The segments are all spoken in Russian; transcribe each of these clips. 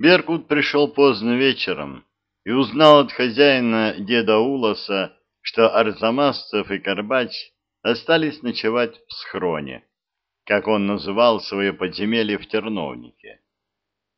Беркут пришел поздно вечером и узнал от хозяина деда Улоса, что Арзамасцев и Карбач остались ночевать в схроне, как он называл свое подземелье в Терновнике.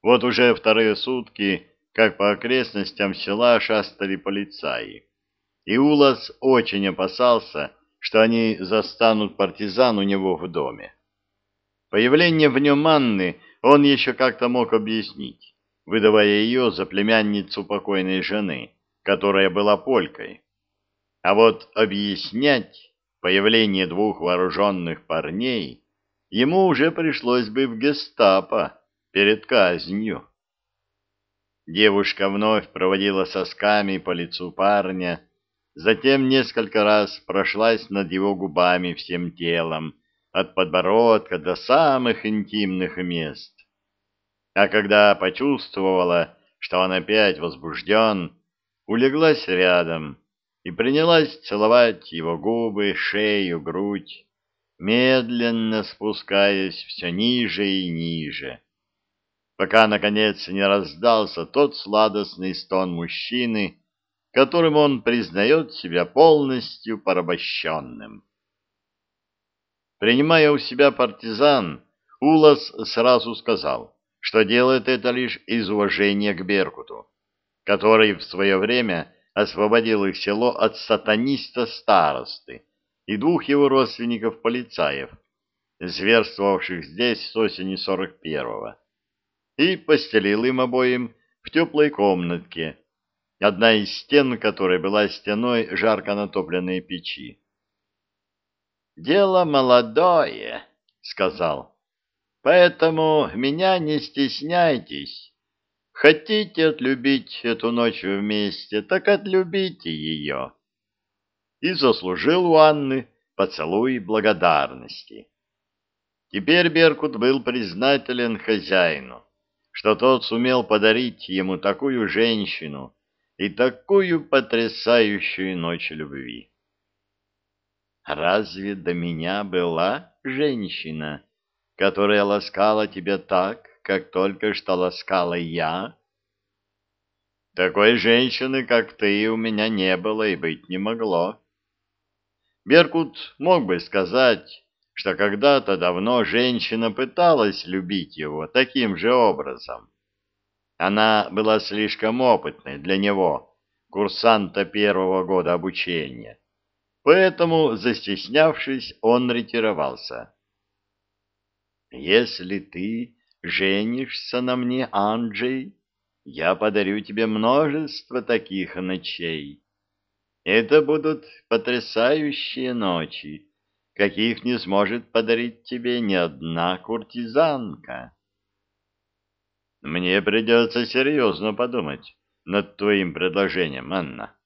Вот уже вторые сутки, как по окрестностям села шастали полицаи, и Улос очень опасался, что они застанут партизан у него в доме. Появление в нем Анны он еще как-то мог объяснить выдавая ее за племянницу покойной жены, которая была полькой. А вот объяснять появление двух вооруженных парней ему уже пришлось бы в гестапо перед казнью. Девушка вновь проводила сосками по лицу парня, затем несколько раз прошлась над его губами всем телом, от подбородка до самых интимных мест. А когда почувствовала, что он опять возбужден, улеглась рядом и принялась целовать его губы, шею, грудь, медленно спускаясь все ниже и ниже, пока, наконец, не раздался тот сладостный стон мужчины, которым он признает себя полностью порабощенным. Принимая у себя партизан, Улас сразу сказал, что делает это лишь из уважения к Беркуту, который в свое время освободил их село от сатаниста-старосты и двух его родственников-полицаев, зверствовавших здесь с осени 41-го, и постелил им обоим в теплой комнатке, одна из стен которой была стеной жарко натопленной печи. «Дело молодое», — сказал Поэтому меня не стесняйтесь. Хотите отлюбить эту ночь вместе, так отлюбите ее. И заслужил у Анны поцелуй благодарности. Теперь Беркут был признателен хозяину, что тот сумел подарить ему такую женщину и такую потрясающую ночь любви. «Разве до меня была женщина?» Которая ласкала тебя так, как только что ласкала я? Такой женщины, как ты, у меня не было и быть не могло. Беркут мог бы сказать, что когда-то давно женщина пыталась любить его таким же образом. Она была слишком опытной для него, курсанта первого года обучения. Поэтому, застеснявшись, он ретировался. Если ты женишься на мне, Анджей, я подарю тебе множество таких ночей. Это будут потрясающие ночи, каких не сможет подарить тебе ни одна куртизанка. Мне придется серьезно подумать над твоим предложением, Анна.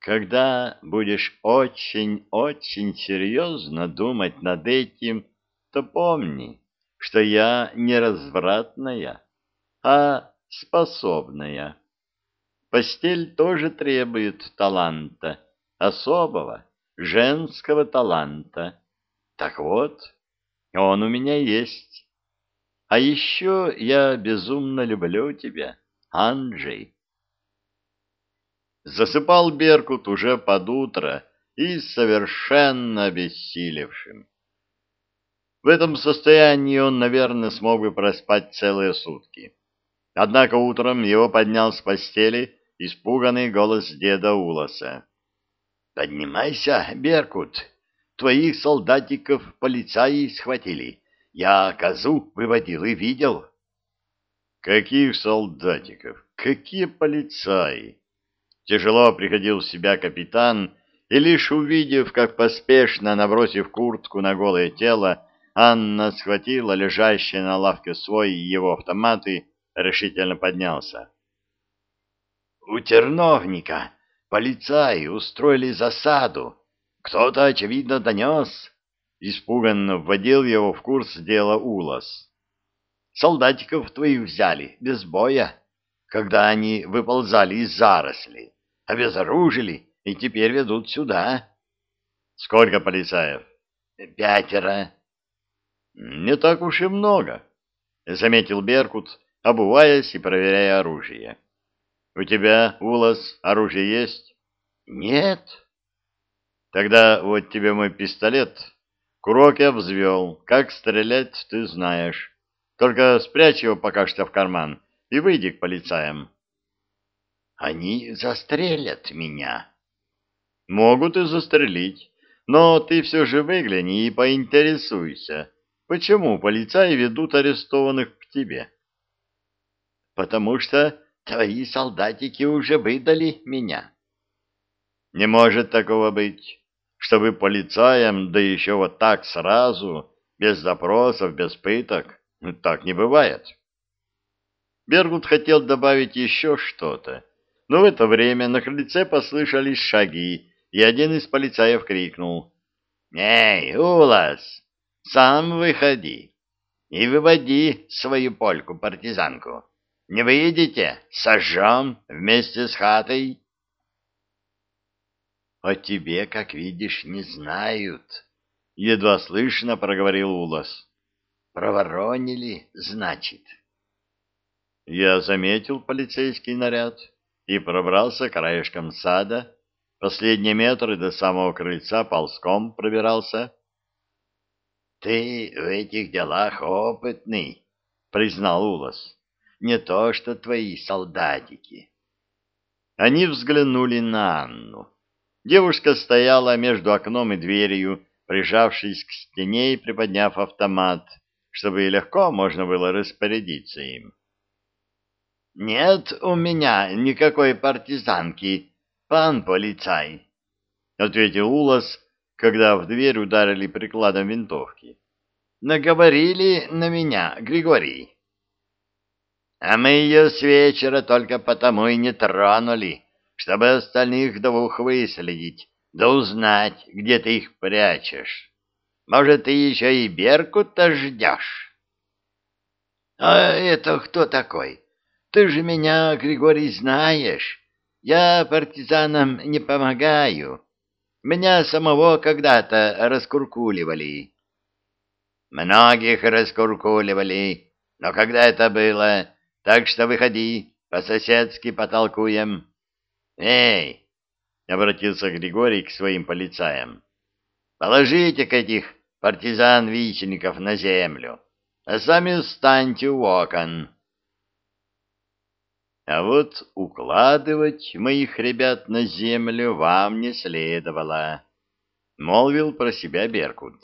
Когда будешь очень-очень серьезно думать над этим, то помни, что я не развратная, а способная. Постель тоже требует таланта, особого, женского таланта. Так вот, он у меня есть. А еще я безумно люблю тебя, Анджей. Засыпал Беркут уже под утро и совершенно обессилевшим. В этом состоянии он, наверное, смог бы проспать целые сутки. Однако утром его поднял с постели испуганный голос деда Улоса. — Поднимайся, Беркут, твоих солдатиков полицаи схватили. Я козу выводил и видел. — Каких солдатиков? Какие полицаи? Тяжело приходил в себя капитан, и лишь увидев, как поспешно, набросив куртку на голое тело, Анна схватила лежащие на лавке свой и его автоматы, решительно поднялся. «У терновника полицаи устроили засаду. Кто-то, очевидно, донес». Испуганно вводил его в курс дела Улас. «Солдатиков твоих взяли, без боя, когда они выползали из зарослей, обезоружили и теперь ведут сюда». «Сколько полицаев?» «Пятеро». — Не так уж и много, — заметил Беркут, обуваясь и проверяя оружие. — У тебя, Улас, оружие есть? — Нет. — Тогда вот тебе мой пистолет. Курок я взвел. Как стрелять, ты знаешь. Только спрячь его пока что в карман и выйди к полицаям. — Они застрелят меня. — Могут и застрелить. Но ты все же выгляни и поинтересуйся, почему полицаи ведут арестованных к тебе. — Потому что твои солдатики уже выдали меня. — Не может такого быть, чтобы полицаям, да еще вот так сразу, без запросов, без пыток. Так не бывает. Бергут хотел добавить еще что-то, но в это время на крыльце послышались шаги, и один из полицаев крикнул. «Эй, Улас, сам выходи и выводи свою польку-партизанку. Не выйдете, сожжем вместе с хатой». «О тебе, как видишь, не знают», — едва слышно проговорил Улас. «Проворонили, значит». Я заметил полицейский наряд и пробрался краешком сада, Последние метры до самого крыльца ползком пробирался. — Ты в этих делах опытный, — признал Улас. — Не то, что твои солдатики. Они взглянули на Анну. Девушка стояла между окном и дверью, прижавшись к стене и приподняв автомат, чтобы легко можно было распорядиться им. — Нет у меня никакой партизанки, пан полицай, — ответил Улас, когда в дверь ударили прикладом винтовки. — Наговорили на меня, Григорий. — А мы ее с вечера только потому и не тронули, чтобы остальных двух выследить, да узнать, где ты их прячешь. Может, ты еще и Беркута ждешь? — А это кто такой? Ты же меня, Григорий, знаешь. Я партизанам не помогаю. Меня самого когда-то раскуркуливали. Многих раскуркуливали. Но когда это было? Так что выходи, по-соседски потолкуем. Эй! — обратился Григорий к своим полицаям. Положите-ка этих партизан-вичников на землю, а сами встаньте у окон. А вот укладывать моих ребят на землю вам не следовало, — молвил про себя Беркут.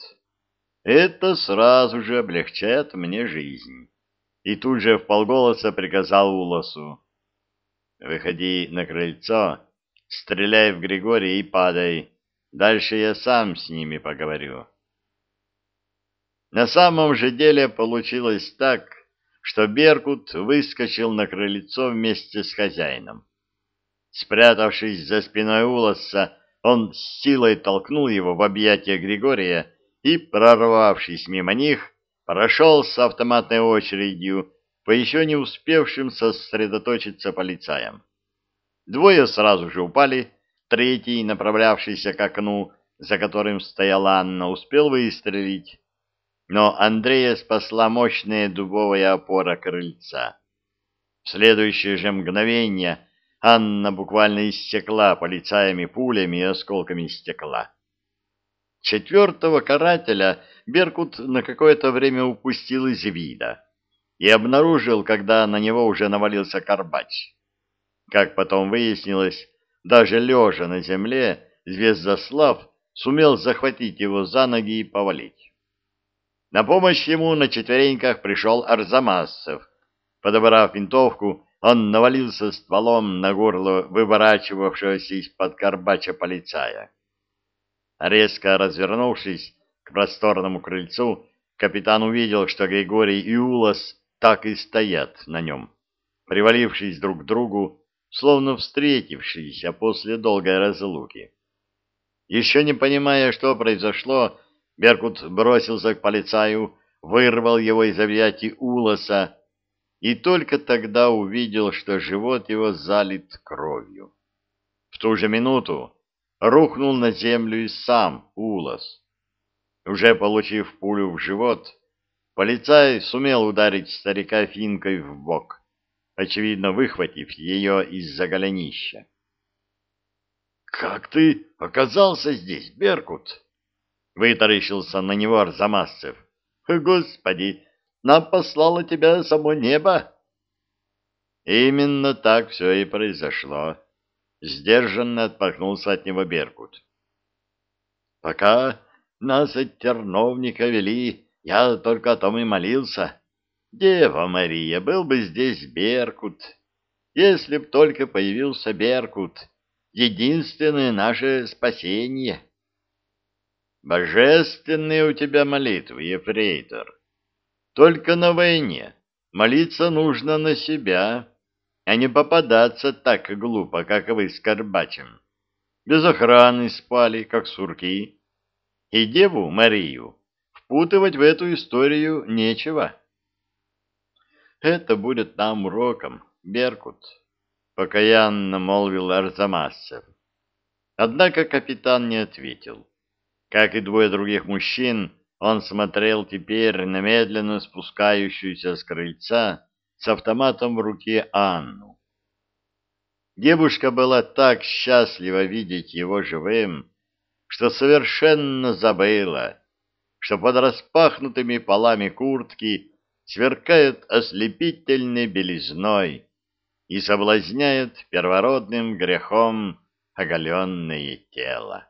Это сразу же облегчает мне жизнь. И тут же вполголоса приказал Улосу. Выходи на крыльцо, стреляй в Григория и падай. Дальше я сам с ними поговорю. На самом же деле получилось так, что Беркут выскочил на крыльцо вместе с хозяином. Спрятавшись за спиной Улоса, он с силой толкнул его в объятия Григория и, прорвавшись мимо них, прошел с автоматной очередью по еще не успевшим сосредоточиться полицаям. Двое сразу же упали, третий, направлявшийся к окну, за которым стояла Анна, успел выстрелить, но Андрея спасла мощная дубовая опора крыльца. В следующее же мгновение Анна буквально иссекла полицаями пулями и осколками стекла. Четвертого карателя Беркут на какое-то время упустил из вида и обнаружил, когда на него уже навалился Карбач. Как потом выяснилось, даже лежа на земле, Звездослав сумел захватить его за ноги и повалить. На помощь ему на четвереньках пришел Арзамасов. Подобрав винтовку, он навалился стволом на горло выворачивавшегося из-под карбача полицая. Резко развернувшись к просторному крыльцу, капитан увидел, что Григорий и Улас так и стоят на нем, привалившись друг к другу, словно встретившись, после долгой разлуки. Еще не понимая, что произошло, Беркут бросился к полицаю, вырвал его из объятий Улоса и только тогда увидел, что живот его залит кровью. В ту же минуту рухнул на землю и сам Улос. Уже получив пулю в живот, полицай сумел ударить старика финкой в бок, очевидно выхватив ее из-за голенища. — Как ты оказался здесь, Беркут? — вытаращился на него Арзамасцев. — Господи, нам послало тебя само небо. Именно так все и произошло. Сдержанно отпахнулся от него Беркут. Пока нас от терновника вели, я только о том и молился. Дева Мария, был бы здесь Беркут. Если б только появился Беркут, единственное наше спасение. Божественные у тебя молитвы, ефрейтор. Только на войне молиться нужно на себя, а не попадаться так глупо, как вы с Карбачем. Без охраны спали, как сурки и Деву Марию впутывать в эту историю нечего. Это будет нам уроком, Беркут, покаянно молвил Арзамасцев. Однако капитан не ответил. Как и двое других мужчин, он смотрел теперь на медленно спускающуюся с крыльца с автоматом в руке Анну. Девушка была так счастлива видеть его живым, что совершенно забыла, что под распахнутыми полами куртки сверкает ослепительной белизной и соблазняет первородным грехом оголенное тело.